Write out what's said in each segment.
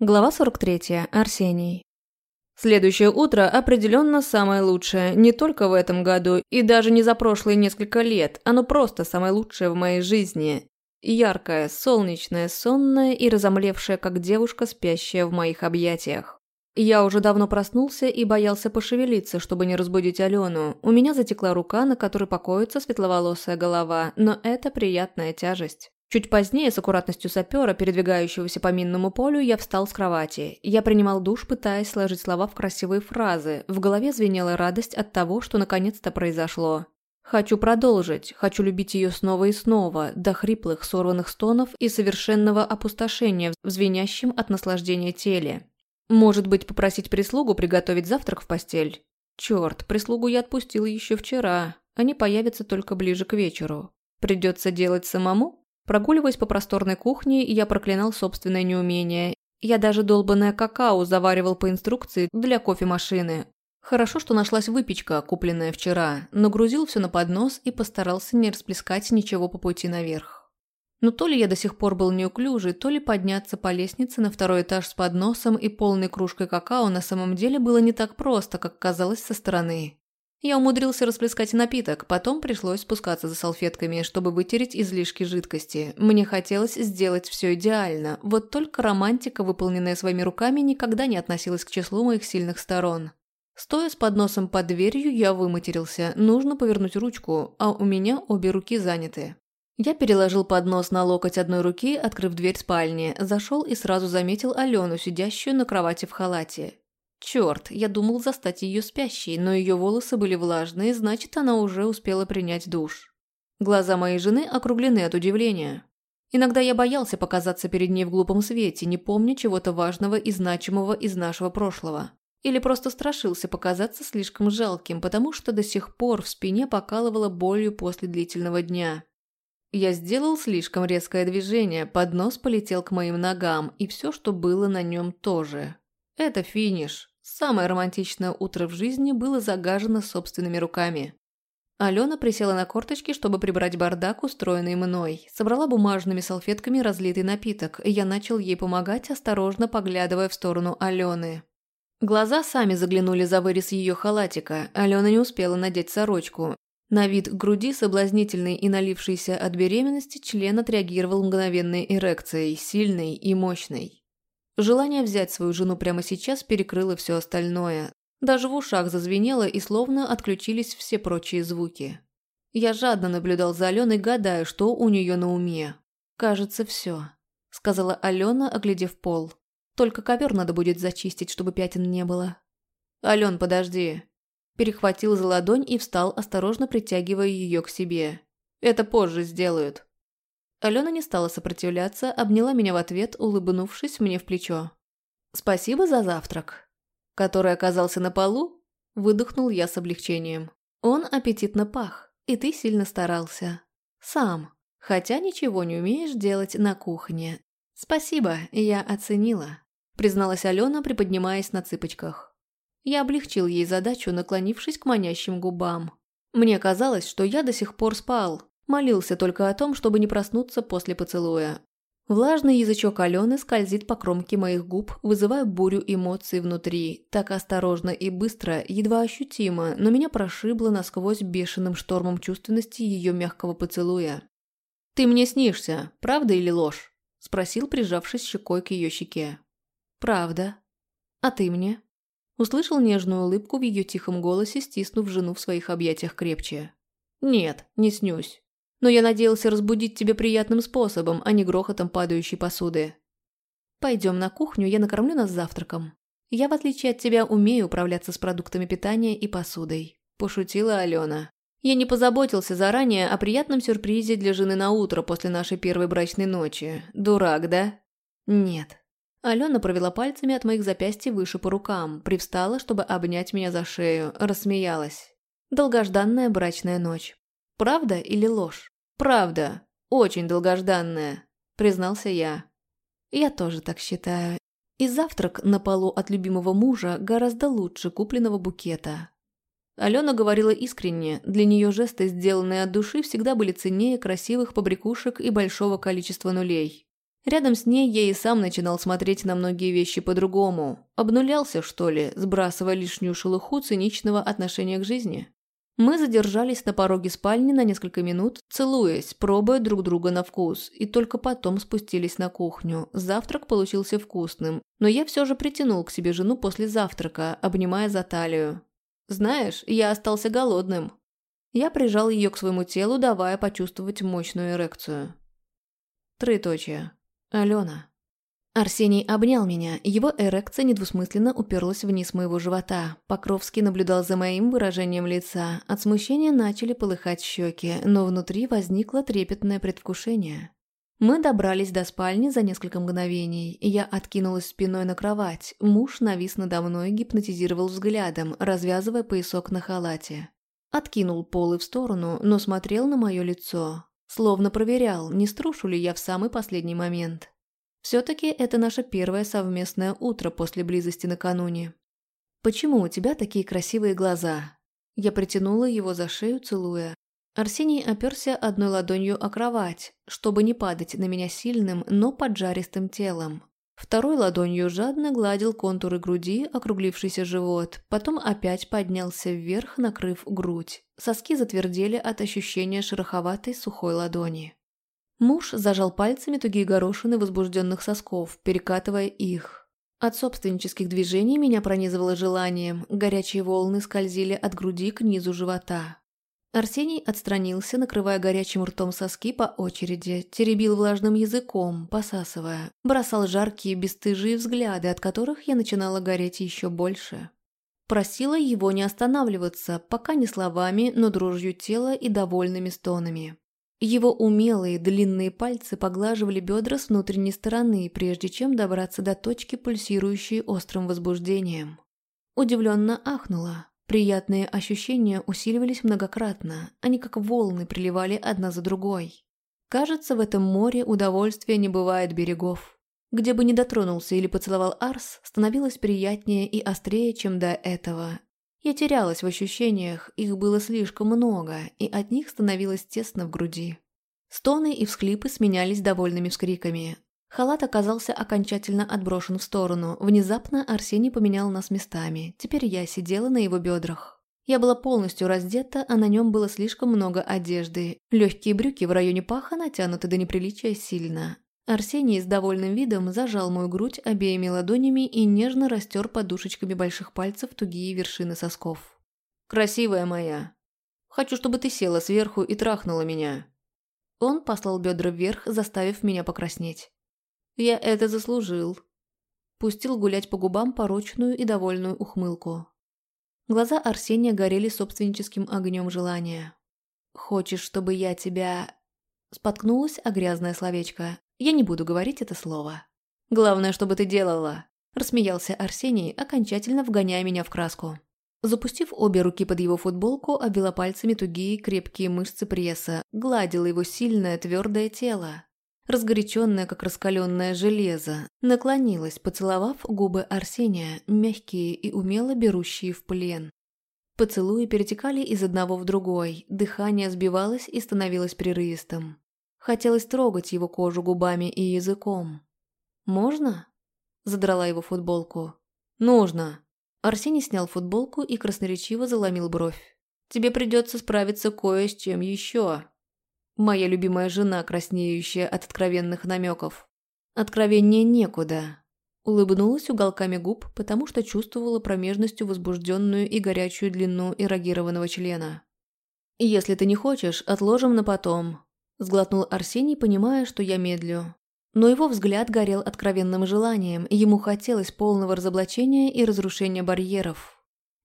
Глава 43. Арсений. Следующее утро определенно самое лучшее, не только в этом году и даже не за прошлые несколько лет, оно просто самое лучшее в моей жизни. Яркое, солнечное, сонное и разомлевшее, как девушка, спящая в моих объятиях. Я уже давно проснулся и боялся пошевелиться, чтобы не разбудить Алену. У меня затекла рука, на которой покоится светловолосая голова, но это приятная тяжесть. Чуть позднее, с аккуратностью сапера, передвигающегося по минному полю, я встал с кровати. Я принимал душ, пытаясь сложить слова в красивые фразы. В голове звенела радость от того, что наконец-то произошло. Хочу продолжить, хочу любить ее снова и снова, до хриплых, сорванных стонов и совершенного опустошения в звенящем от наслаждения теле. Может быть, попросить прислугу приготовить завтрак в постель? Черт, прислугу я отпустил еще вчера. Они появятся только ближе к вечеру. Придется делать самому? Прогуливаясь по просторной кухне, я проклинал собственное неумение. Я даже долбанное какао заваривал по инструкции для кофемашины. Хорошо, что нашлась выпечка, купленная вчера. Нагрузил все на поднос и постарался не расплескать ничего по пути наверх. Но то ли я до сих пор был неуклюжий, то ли подняться по лестнице на второй этаж с подносом и полной кружкой какао на самом деле было не так просто, как казалось со стороны. Я умудрился расплескать напиток, потом пришлось спускаться за салфетками, чтобы вытереть излишки жидкости. Мне хотелось сделать все идеально, вот только романтика, выполненная своими руками, никогда не относилась к числу моих сильных сторон. Стоя с подносом под дверью, я выматерился. Нужно повернуть ручку, а у меня обе руки заняты. Я переложил поднос на локоть одной руки, открыв дверь спальни, зашел и сразу заметил Алену, сидящую на кровати в халате. Черт, я думал застать ее спящей, но ее волосы были влажные, значит, она уже успела принять душ. Глаза моей жены округлены от удивления. Иногда я боялся показаться перед ней в глупом свете, не помня чего-то важного и значимого из нашего прошлого. Или просто страшился показаться слишком жалким, потому что до сих пор в спине покалывало болью после длительного дня. Я сделал слишком резкое движение, поднос полетел к моим ногам, и все, что было на нем, тоже. Это финиш. Самое романтичное утро в жизни было загажено собственными руками. Алена присела на корточки, чтобы прибрать бардак, устроенный мной. Собрала бумажными салфетками разлитый напиток, и я начал ей помогать, осторожно поглядывая в сторону Алены. Глаза сами заглянули за вырез ее халатика. Алена не успела надеть сорочку. На вид груди, соблазнительной и налившейся от беременности, член отреагировал мгновенной эрекцией, сильной и мощной. Желание взять свою жену прямо сейчас перекрыло все остальное. Даже в ушах зазвенело и словно отключились все прочие звуки. Я жадно наблюдал за Аленой, гадая, что у нее на уме. «Кажется, все», — сказала Алена, оглядев пол. «Только ковер надо будет зачистить, чтобы пятен не было». «Ален, подожди». Перехватил за ладонь и встал, осторожно притягивая ее к себе. «Это позже сделают». Алена не стала сопротивляться, обняла меня в ответ, улыбнувшись мне в плечо. «Спасибо за завтрак». Который оказался на полу, выдохнул я с облегчением. Он аппетитно пах, и ты сильно старался. Сам, хотя ничего не умеешь делать на кухне. Спасибо, я оценила, призналась Алена, приподнимаясь на цыпочках. Я облегчил ей задачу, наклонившись к манящим губам. Мне казалось, что я до сих пор спал, Молился только о том, чтобы не проснуться после поцелуя. Влажный язычок Алены скользит по кромке моих губ, вызывая бурю эмоций внутри. Так осторожно и быстро, едва ощутимо, но меня прошибло насквозь бешеным штормом чувственности ее мягкого поцелуя. «Ты мне снишься, правда или ложь?» – спросил, прижавшись щекой к ее щеке. «Правда. А ты мне?» Услышал нежную улыбку в ее тихом голосе, стиснув жену в своих объятиях крепче. «Нет, не снюсь но я надеялся разбудить тебя приятным способом, а не грохотом падающей посуды. Пойдем на кухню, я накормлю нас завтраком. Я, в отличие от тебя, умею управляться с продуктами питания и посудой», – пошутила Алена. «Я не позаботился заранее о приятном сюрпризе для жены на утро после нашей первой брачной ночи. Дурак, да?» «Нет». Алена провела пальцами от моих запястий выше по рукам, привстала, чтобы обнять меня за шею, рассмеялась. Долгожданная брачная ночь. Правда или ложь? Правда. Очень долгожданная, признался я. Я тоже так считаю. И завтрак на полу от любимого мужа гораздо лучше купленного букета. Алена говорила искренне, для нее жесты, сделанные от души, всегда были ценнее красивых побрякушек и большого количества нулей. Рядом с ней я и сам начинал смотреть на многие вещи по-другому. Обнулялся, что ли, сбрасывая лишнюю шелуху циничного отношения к жизни. Мы задержались на пороге спальни на несколько минут, целуясь, пробуя друг друга на вкус, и только потом спустились на кухню. Завтрак получился вкусным, но я все же притянул к себе жену после завтрака, обнимая за талию. «Знаешь, я остался голодным». Я прижал ее к своему телу, давая почувствовать мощную эрекцию. Троеточие. Алена. Арсений обнял меня, его эрекция недвусмысленно уперлась вниз моего живота. Покровский наблюдал за моим выражением лица. От смущения начали полыхать щеки, но внутри возникло трепетное предвкушение. Мы добрались до спальни за несколько мгновений, я откинулась спиной на кровать. Муж навис надо мной, гипнотизировал взглядом, развязывая поясок на халате. Откинул полы в сторону, но смотрел на мое лицо. Словно проверял, не струшу ли я в самый последний момент. Все-таки это наше первое совместное утро после близости накануне. «Почему у тебя такие красивые глаза?» Я притянула его за шею, целуя. Арсений оперся одной ладонью о кровать, чтобы не падать на меня сильным, но поджаристым телом. Второй ладонью жадно гладил контуры груди, округлившийся живот, потом опять поднялся вверх, накрыв грудь. Соски затвердели от ощущения шероховатой сухой ладони. Муж зажал пальцами тугие горошины возбужденных сосков, перекатывая их. От собственнических движений меня пронизывало желанием, горячие волны скользили от груди к низу живота. Арсений отстранился, накрывая горячим ртом соски по очереди, теребил влажным языком, посасывая, бросал жаркие бесстыжие взгляды, от которых я начинала гореть еще больше. Просила его не останавливаться, пока не словами, но дружью тела и довольными стонами. Его умелые длинные пальцы поглаживали бедра с внутренней стороны, прежде чем добраться до точки, пульсирующей острым возбуждением. Удивленно ахнула. Приятные ощущения усиливались многократно, они как волны приливали одна за другой. Кажется, в этом море удовольствия не бывает берегов. Где бы ни дотронулся или поцеловал Арс, становилось приятнее и острее, чем до этого, я терялась в ощущениях, их было слишком много, и от них становилось тесно в груди. Стоны и всхлипы сменялись довольными вскриками. Халат оказался окончательно отброшен в сторону. Внезапно Арсений поменял нас местами. Теперь я сидела на его бедрах. Я была полностью раздета, а на нем было слишком много одежды. Легкие брюки в районе паха натянуты до неприличия сильно. Арсений с довольным видом зажал мою грудь обеими ладонями и нежно растер подушечками больших пальцев тугие вершины сосков. «Красивая моя! Хочу, чтобы ты села сверху и трахнула меня!» Он послал бедра вверх, заставив меня покраснеть. «Я это заслужил!» Пустил гулять по губам порочную и довольную ухмылку. Глаза Арсения горели собственническим огнем желания. «Хочешь, чтобы я тебя...» Споткнулась о грязное словечко. Я не буду говорить это слово. Главное, чтобы ты делала. Рассмеялся Арсений, окончательно вгоняя меня в краску. Запустив обе руки под его футболку, обвела пальцами тугие крепкие мышцы пресса, гладила его сильное твердое тело. Разгоряченное, как раскаленное железо, наклонилась, поцеловав губы Арсения, мягкие и умело берущие в плен. Поцелуи перетекали из одного в другой, дыхание сбивалось и становилось прерывистым. Хотелось трогать его кожу губами и языком. «Можно?» Задрала его футболку. «Нужно!» Арсений снял футболку и красноречиво заломил бровь. «Тебе придется справиться кое с чем еще. Моя любимая жена, краснеющая от откровенных намеков. Откровение некуда». Улыбнулась уголками губ, потому что чувствовала промежностью возбужденную и горячую длину эрогированного члена. «Если ты не хочешь, отложим на потом. Сглотнул Арсений, понимая, что я медлю. Но его взгляд горел откровенным желанием, ему хотелось полного разоблачения и разрушения барьеров.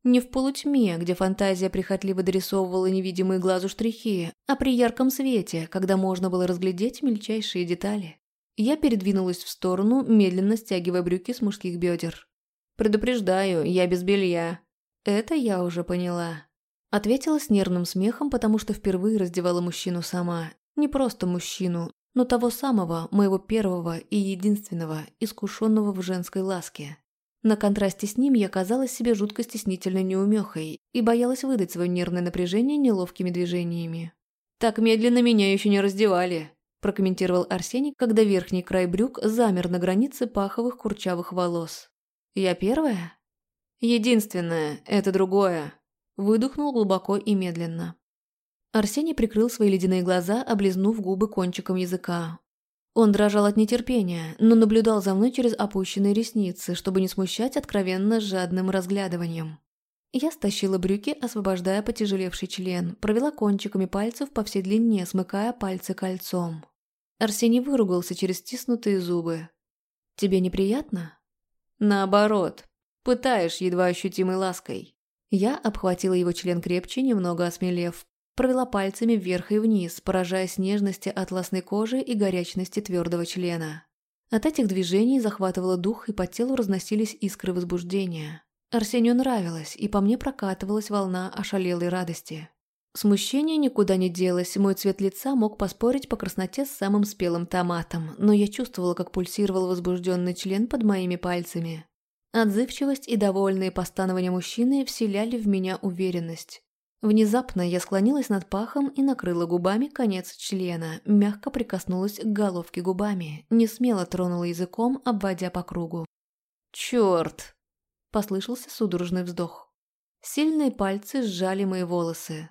Не в полутьме, где фантазия прихотливо дорисовывала невидимые глазу штрихи, а при ярком свете, когда можно было разглядеть мельчайшие детали. Я передвинулась в сторону, медленно стягивая брюки с мужских бедер. «Предупреждаю, я без белья». «Это я уже поняла». Ответила с нервным смехом, потому что впервые раздевала мужчину сама, не просто мужчину, но того самого, моего первого и единственного, искушенного в женской ласке. На контрасте с ним я казалась себе жутко стеснительной неумехой и боялась выдать свое нервное напряжение неловкими движениями. «Так медленно меня еще не раздевали», прокомментировал Арсений, когда верхний край брюк замер на границе паховых курчавых волос. «Я первая?» «Единственное, это другое», – выдохнул глубоко и медленно. Арсений прикрыл свои ледяные глаза, облизнув губы кончиком языка. Он дрожал от нетерпения, но наблюдал за мной через опущенные ресницы, чтобы не смущать откровенно жадным разглядыванием. Я стащила брюки, освобождая потяжелевший член, провела кончиками пальцев по всей длине, смыкая пальцы кольцом. Арсений выругался через стиснутые зубы. «Тебе неприятно?» «Наоборот. Пытаешь едва ощутимой лаской». Я обхватила его член крепче, немного осмелев, провела пальцами вверх и вниз, поражаясь нежности атласной кожи и горячности твердого члена. От этих движений захватывало дух, и по телу разносились искры возбуждения. Арсению нравилось, и по мне прокатывалась волна ошалелой радости. Смущение никуда не делось, мой цвет лица мог поспорить по красноте с самым спелым томатом, но я чувствовала, как пульсировал возбужденный член под моими пальцами. Отзывчивость и довольные постановления мужчины вселяли в меня уверенность. Внезапно я склонилась над пахом и накрыла губами конец члена, мягко прикоснулась к головке губами, не смело тронула языком, обводя по кругу. «Чёрт!» – послышался судорожный вздох. Сильные пальцы сжали мои волосы.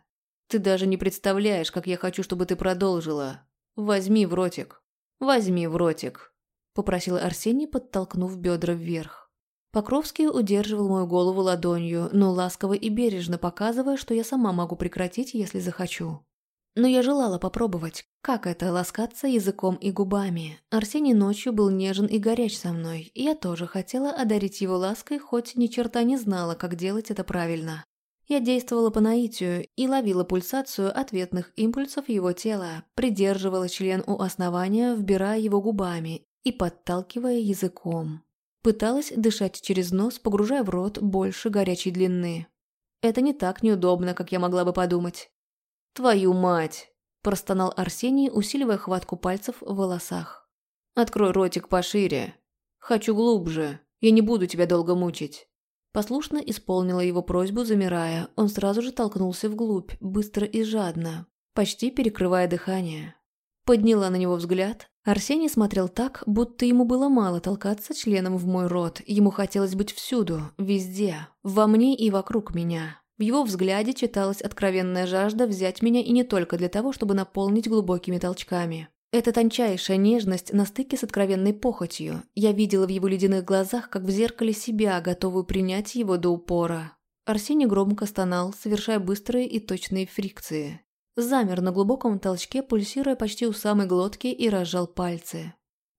«Ты даже не представляешь, как я хочу, чтобы ты продолжила. Возьми в ротик. Возьми в ротик», – попросил Арсений, подтолкнув бедра вверх. Покровский удерживал мою голову ладонью, но ласково и бережно показывая, что я сама могу прекратить, если захочу. Но я желала попробовать, как это ласкаться языком и губами. Арсений ночью был нежен и горяч со мной, и я тоже хотела одарить его лаской, хоть ни черта не знала, как делать это правильно. Я действовала по наитию и ловила пульсацию ответных импульсов его тела, придерживала член у основания, вбирая его губами и подталкивая языком. Пыталась дышать через нос, погружая в рот больше горячей длины. Это не так неудобно, как я могла бы подумать. «Твою мать!» – простонал Арсений, усиливая хватку пальцев в волосах. «Открой ротик пошире. Хочу глубже. Я не буду тебя долго мучить». Послушно исполнила его просьбу, замирая. Он сразу же толкнулся вглубь, быстро и жадно, почти перекрывая дыхание. Подняла на него взгляд, Арсений смотрел так, будто ему было мало толкаться членом в мой рот. Ему хотелось быть всюду, везде, во мне и вокруг меня. В его взгляде читалась откровенная жажда взять меня и не только для того, чтобы наполнить глубокими толчками. Эта тончайшая нежность на стыке с откровенной похотью. Я видела в его ледяных глазах, как в зеркале себя, готовую принять его до упора. Арсений громко стонал, совершая быстрые и точные фрикции. Замер на глубоком толчке, пульсируя почти у самой глотки и разжал пальцы.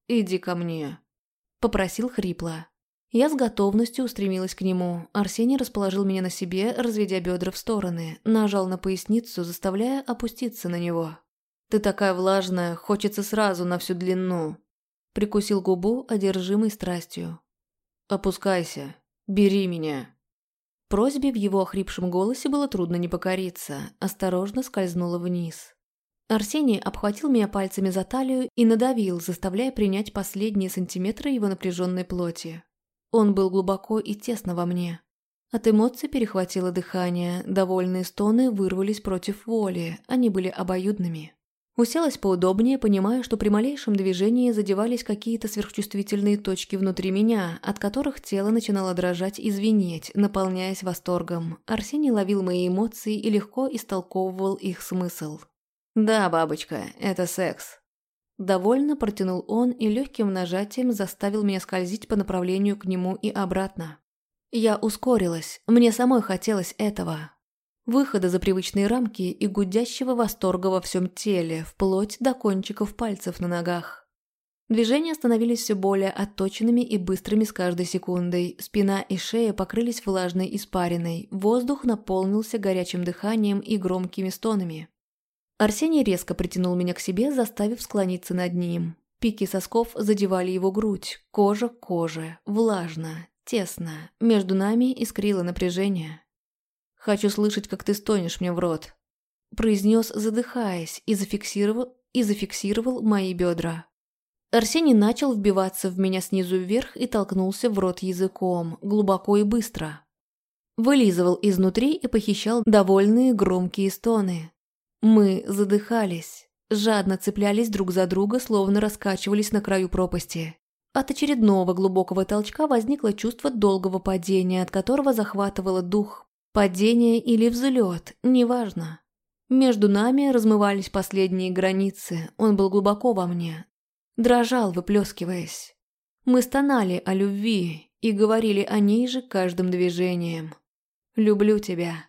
«Иди ко мне», – попросил хрипло. Я с готовностью устремилась к нему. Арсений расположил меня на себе, разведя бедра в стороны, нажал на поясницу, заставляя опуститься на него. «Ты такая влажная, хочется сразу на всю длину», – прикусил губу, одержимой страстью. «Опускайся, бери меня». Просьбе в его охрипшем голосе было трудно не покориться, осторожно скользнула вниз. Арсений обхватил меня пальцами за талию и надавил, заставляя принять последние сантиметры его напряженной плоти. Он был глубоко и тесно во мне. От эмоций перехватило дыхание, довольные стоны вырвались против воли, они были обоюдными. Уселась поудобнее, понимая, что при малейшем движении задевались какие-то сверхчувствительные точки внутри меня, от которых тело начинало дрожать и звенеть, наполняясь восторгом. Арсений ловил мои эмоции и легко истолковывал их смысл. «Да, бабочка, это секс». Довольно протянул он и легким нажатием заставил меня скользить по направлению к нему и обратно. Я ускорилась, мне самой хотелось этого, Выхода за привычные рамки и гудящего восторга во всем теле, вплоть до кончиков пальцев на ногах. Движения становились все более отточенными и быстрыми с каждой секундой. Спина и шея покрылись влажной испариной. Воздух наполнился горячим дыханием и громкими стонами. Арсений резко притянул меня к себе, заставив склониться над ним. Пики сосков задевали его грудь, кожа к коже, влажно, тесно. Между нами искрило напряжение. Хочу слышать, как ты стонешь мне в рот», – произнес, задыхаясь, и зафиксировал, и зафиксировал мои бедра. Арсений начал вбиваться в меня снизу вверх и толкнулся в рот языком, глубоко и быстро. Вылизывал изнутри и похищал довольные громкие стоны. Мы задыхались. жадно цеплялись друг за друга, словно раскачивались на краю пропасти. От очередного глубокого толчка возникло чувство долгого падения, от которого захватывало дух. Падение или взлет, неважно. Между нами размывались последние границы, он был глубоко во мне. Дрожал, выплескиваясь. Мы стонали о любви и говорили о ней же каждым движением. «Люблю тебя».